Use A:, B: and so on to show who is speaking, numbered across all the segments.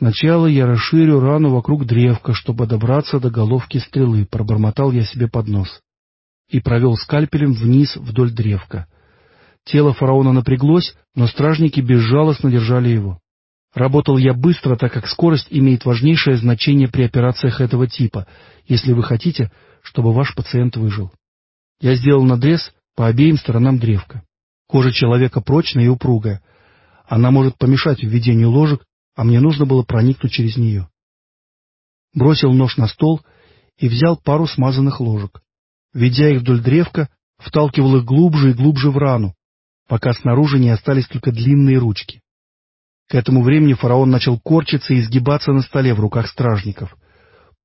A: Сначала я расширю рану вокруг древка, чтобы добраться до головки стрелы, пробормотал я себе под нос. И провел скальпелем вниз вдоль древка. Тело фараона напряглось, но стражники безжалостно держали его. Работал я быстро, так как скорость имеет важнейшее значение при операциях этого типа, если вы хотите, чтобы ваш пациент выжил. Я сделал надрез по обеим сторонам древка. Кожа человека прочная и упругая. Она может помешать введению ложек, а мне нужно было проникнуть через нее. Бросил нож на стол и взял пару смазанных ложек. Ведя их вдоль древка, вталкивал их глубже и глубже в рану, пока снаружи не остались только длинные ручки. К этому времени фараон начал корчиться и изгибаться на столе в руках стражников.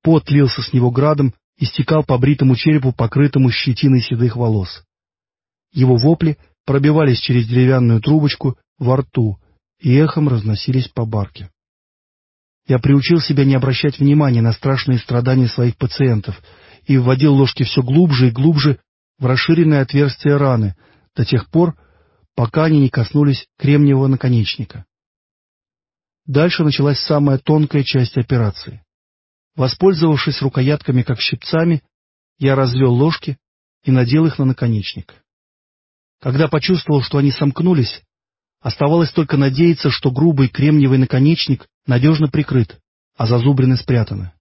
A: Пот лился с него градом и стекал по бритому черепу, покрытому щетиной седых волос. Его вопли пробивались через деревянную трубочку во рту и эхом разносились по барке. Я приучил себя не обращать внимания на страшные страдания своих пациентов и вводил ложки все глубже и глубже в расширенное отверстие раны до тех пор, пока они не коснулись кремниевого наконечника. Дальше началась самая тонкая часть операции. Воспользовавшись рукоятками как щипцами, я развел ложки и надел их на наконечник. Когда почувствовал, что они сомкнулись, оставалось только надеяться, что грубый кремниевый наконечник надежно прикрыт, а зазубрины спрятаны.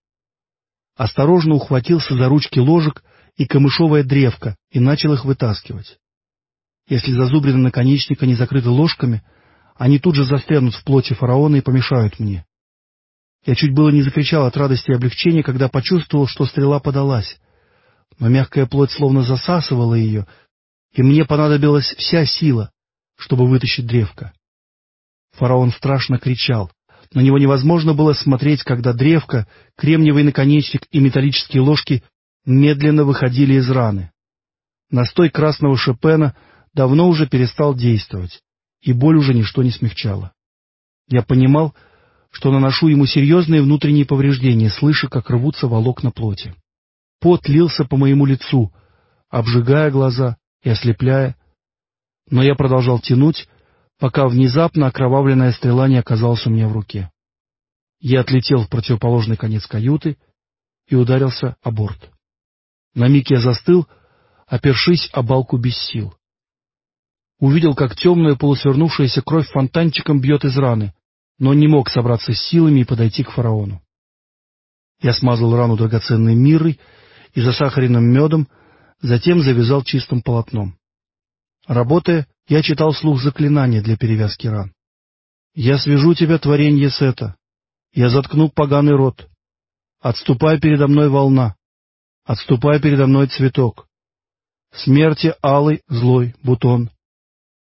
A: Осторожно ухватился за ручки ложек и камышовая древка и начал их вытаскивать. Если зазубрины наконечника не закрыты ложками, они тут же застрянут в плоти фараона и помешают мне. Я чуть было не закричал от радости и облегчения, когда почувствовал, что стрела подалась. Но мягкая плоть словно засасывала ее, и мне понадобилась вся сила, чтобы вытащить древко. Фараон страшно кричал. На него невозможно было смотреть, когда древко, кремниевый наконечник и металлические ложки медленно выходили из раны. Настой красного шипена давно уже перестал действовать, и боль уже ничто не смягчала. Я понимал, что наношу ему серьезные внутренние повреждения, слыша, как рвутся волокна плоти. Пот лился по моему лицу, обжигая глаза и ослепляя, но я продолжал тянуть, пока внезапно окровавленная стрела не оказалась у меня в руке. Я отлетел в противоположный конец каюты и ударился о борт. На миг я застыл, опершись о балку без сил. Увидел, как темная полусвернувшаяся кровь фонтанчиком бьет из раны, но не мог собраться с силами и подойти к фараону. Я смазал рану драгоценной мирой и засахаренным медом, затем завязал чистым полотном. Работая, я читал слух заклинания для перевязки ран. «Я свяжу тебя, творенье Сета. Я заткну поганый рот. Отступай передо мной волна. Отступай передо мной цветок. Смерти алый злой бутон.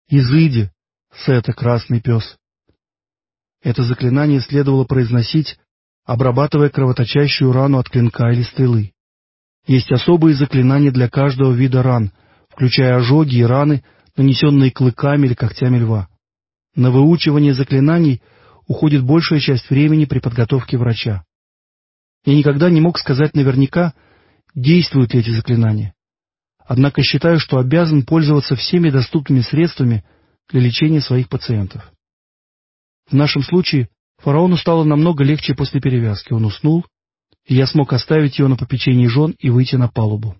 A: Изыди, Сета, красный пес. Это заклинание следовало произносить, обрабатывая кровоточащую рану от клинка или стрелы. Есть особые заклинания для каждого вида ран, включая ожоги и раны, нанесенные клыками или когтями льва. На выучивание заклинаний уходит большая часть времени при подготовке врача. Я никогда не мог сказать наверняка, действуют ли эти заклинания. Однако считаю, что обязан пользоваться всеми доступными средствами для лечения своих пациентов. В нашем случае фараону стало намного легче после перевязки. Он уснул, и я смог оставить его на попечении жен и выйти на палубу.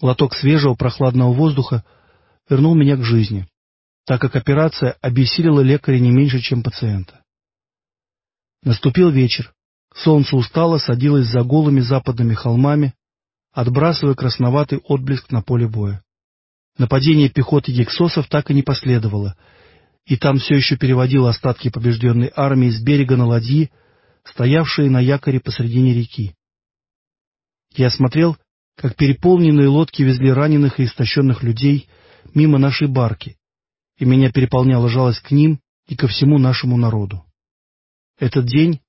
A: Лоток свежего прохладного воздуха вернул меня к жизни, так как операция обессилила лекаря не меньше, чем пациента. Наступил вечер. Солнце устало садилось за голыми западными холмами, отбрасывая красноватый отблеск на поле боя. Нападение пехоты гексосов так и не последовало, и там все еще переводил остатки побежденной армии с берега на ладьи, стоявшие на якоре посредине реки. Я смотрел, как переполненные лодки везли раненых и истощенных людей мимо нашей барки, и меня переполняла жалость к ним и ко всему нашему народу. Этот день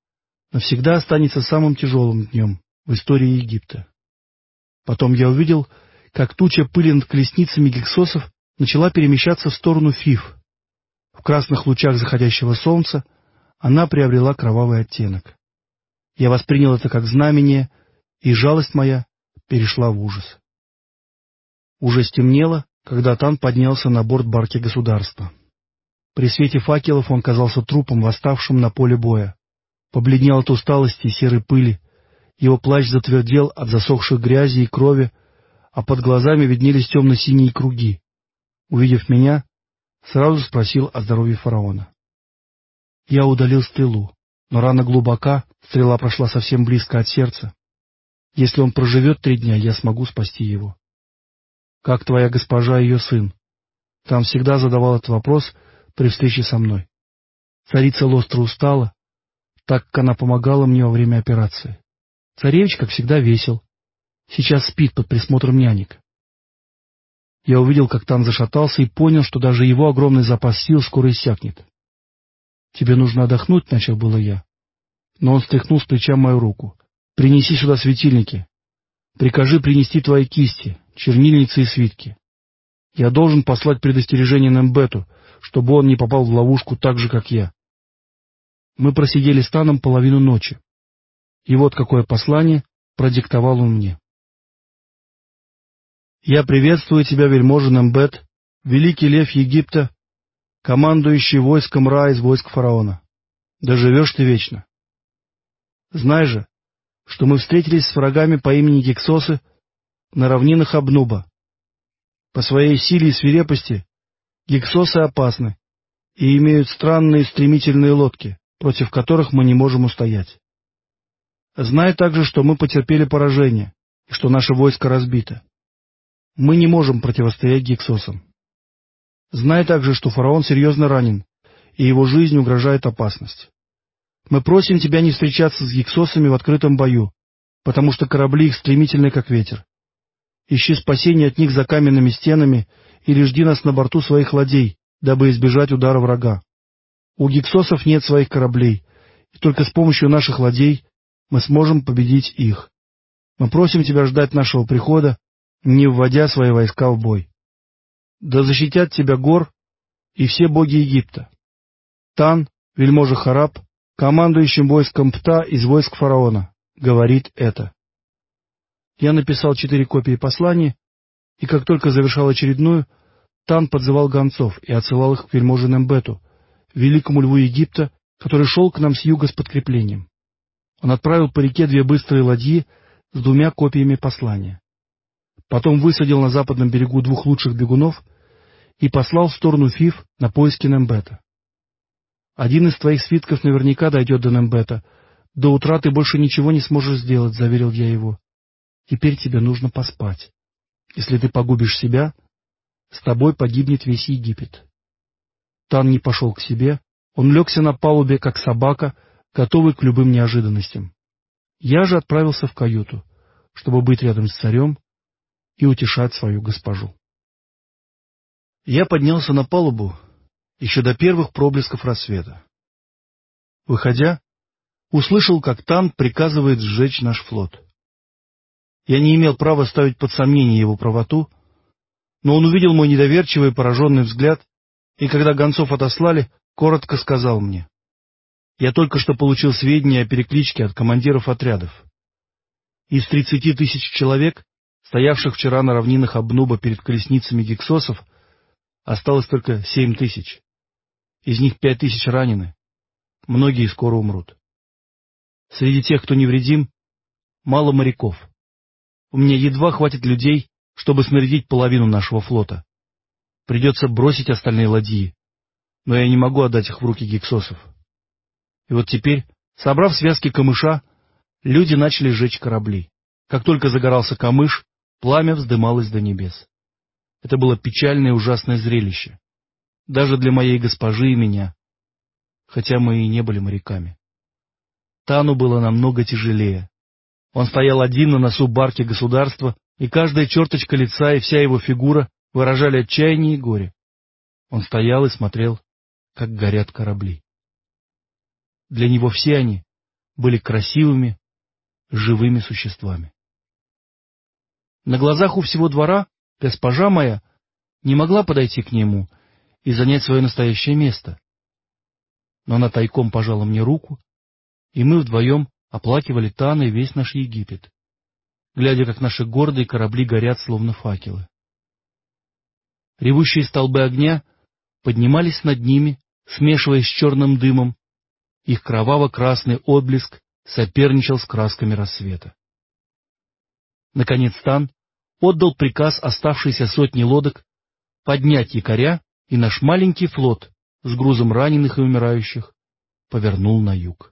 A: навсегда останется самым тяжелым днем в истории Египта. Потом я увидел, как туча пыли над колесницами гексосов начала перемещаться в сторону Фиф, в красных лучах заходящего солнца она приобрела кровавый оттенок. Я воспринял это как знамение, и жалость моя перешла в ужас. Уже стемнело, когда Тан поднялся на борт барки государства. При свете факелов он казался трупом, восставшим на поле боя. Побледнел от усталости и серой пыли, его плащ затвердел от засохших грязи и крови, а под глазами виднелись темно-синие круги. Увидев меня, сразу спросил о здоровье фараона. Я удалил стрелу, но рана глубока, стрела прошла совсем близко от сердца. Если он проживет три дня, я смогу спасти его. Как твоя госпожа и ее сын? Там всегда задавал этот вопрос при встрече со мной. Царица Лостра устала, так как она помогала мне во время операции. Царевич, как всегда, весел. Сейчас спит под присмотром нянек. Я увидел, как Тан зашатался, и понял, что даже его огромный запас сил скоро иссякнет. «Тебе нужно отдохнуть», — начал было я. Но он стряхнул с плеча мою руку. «Принеси сюда светильники. Прикажи принести твои кисти, чернильницы и свитки. Я должен послать предостережение Нембету, чтобы он не попал в ловушку так же, как я». Мы просидели с Таном половину ночи. И вот какое послание продиктовал он мне. «Я приветствую тебя, вельможа Нембет, великий лев Египта, командующий войском Ра из войск фараона. Да живешь ты вечно. Знай же, что мы встретились с врагами по имени Гексосы на равнинах Абнуба. По своей силе и свирепости Гексосы опасны и имеют странные стремительные лодки, против которых мы не можем устоять. Знай также, что мы потерпели поражение и что наше войско разбито. Мы не можем противостоять Гексосам. Знай также, что фараон серьезно ранен, и его жизнь угрожает опасность. Мы просим тебя не встречаться с гексосами в открытом бою, потому что корабли их стремительны, как ветер. Ищи спасения от них за каменными стенами или жди нас на борту своих ладей, дабы избежать удара врага. У гексосов нет своих кораблей, и только с помощью наших ладей мы сможем победить их. Мы просим тебя ждать нашего прихода, не вводя свои войска в бой. Да защитят тебя гор и все боги Египта. Тан, вельможа Хараб, командующим войском Пта из войск фараона, говорит это. Я написал четыре копии послания, и как только завершал очередную, Тан подзывал гонцов и отсылал их к вельможе Нембету, великому льву Египта, который шел к нам с юга с подкреплением. Он отправил по реке две быстрые ладьи с двумя копиями послания. Потом высадил на западном берегу двух лучших бегунов и послал в сторону Фиф на поиски Нембета. «Один из твоих свитков наверняка дойдет до Нембета. До утра ты больше ничего не сможешь сделать», — заверил я его. «Теперь тебе нужно поспать. Если ты погубишь себя, с тобой погибнет весь Египет». Тан не пошел к себе, он легся на палубе, как собака, готовый к любым неожиданностям. Я же отправился в каюту, чтобы быть рядом с царем и утешать свою госпожу. Я поднялся на палубу еще до первых проблесков рассвета. Выходя, услышал, как Тан приказывает сжечь наш флот. Я не имел права ставить под сомнение его правоту, но он увидел мой недоверчивый пораженный взгляд, и когда гонцов отослали, коротко сказал мне. Я только что получил сведения о перекличке от командиров отрядов. Из тридцати тысяч человек, стоявших вчера на равнинах Обнуба перед колесницами гексосов, осталось только семь тысяч. Из них пять тысяч ранены. Многие скоро умрут. Среди тех, кто невредим, мало моряков. У меня едва хватит людей, чтобы снарядить половину нашего флота. Придется бросить остальные ладьи, но я не могу отдать их в руки гексосов. И вот теперь, собрав связки камыша, люди начали сжечь корабли. Как только загорался камыш, пламя вздымалось до небес. Это было печальное и ужасное зрелище. Даже для моей госпожи и меня. Хотя мы и не были моряками. Тану было намного тяжелее. Он стоял один на носу барки государства, и каждая черточка лица и вся его фигура выражали отчаяние и горе. Он стоял и смотрел, как горят корабли. Для него все они были красивыми, живыми существами. На глазах у всего двора госпожа моя не могла подойти к нему и занять свое настоящее место. Но она тайком пожала мне руку, и мы вдвоем оплакивали Тана и весь наш Египет, глядя, как наши гордые корабли горят, словно факелы. Ревущие столбы огня поднимались над ними, смешиваясь с черным дымом. Их кроваво-красный отблеск соперничал с красками рассвета. Наконец Тан отдал приказ оставшейся сотни лодок поднять якоря, и наш маленький флот с грузом раненых и умирающих повернул на юг.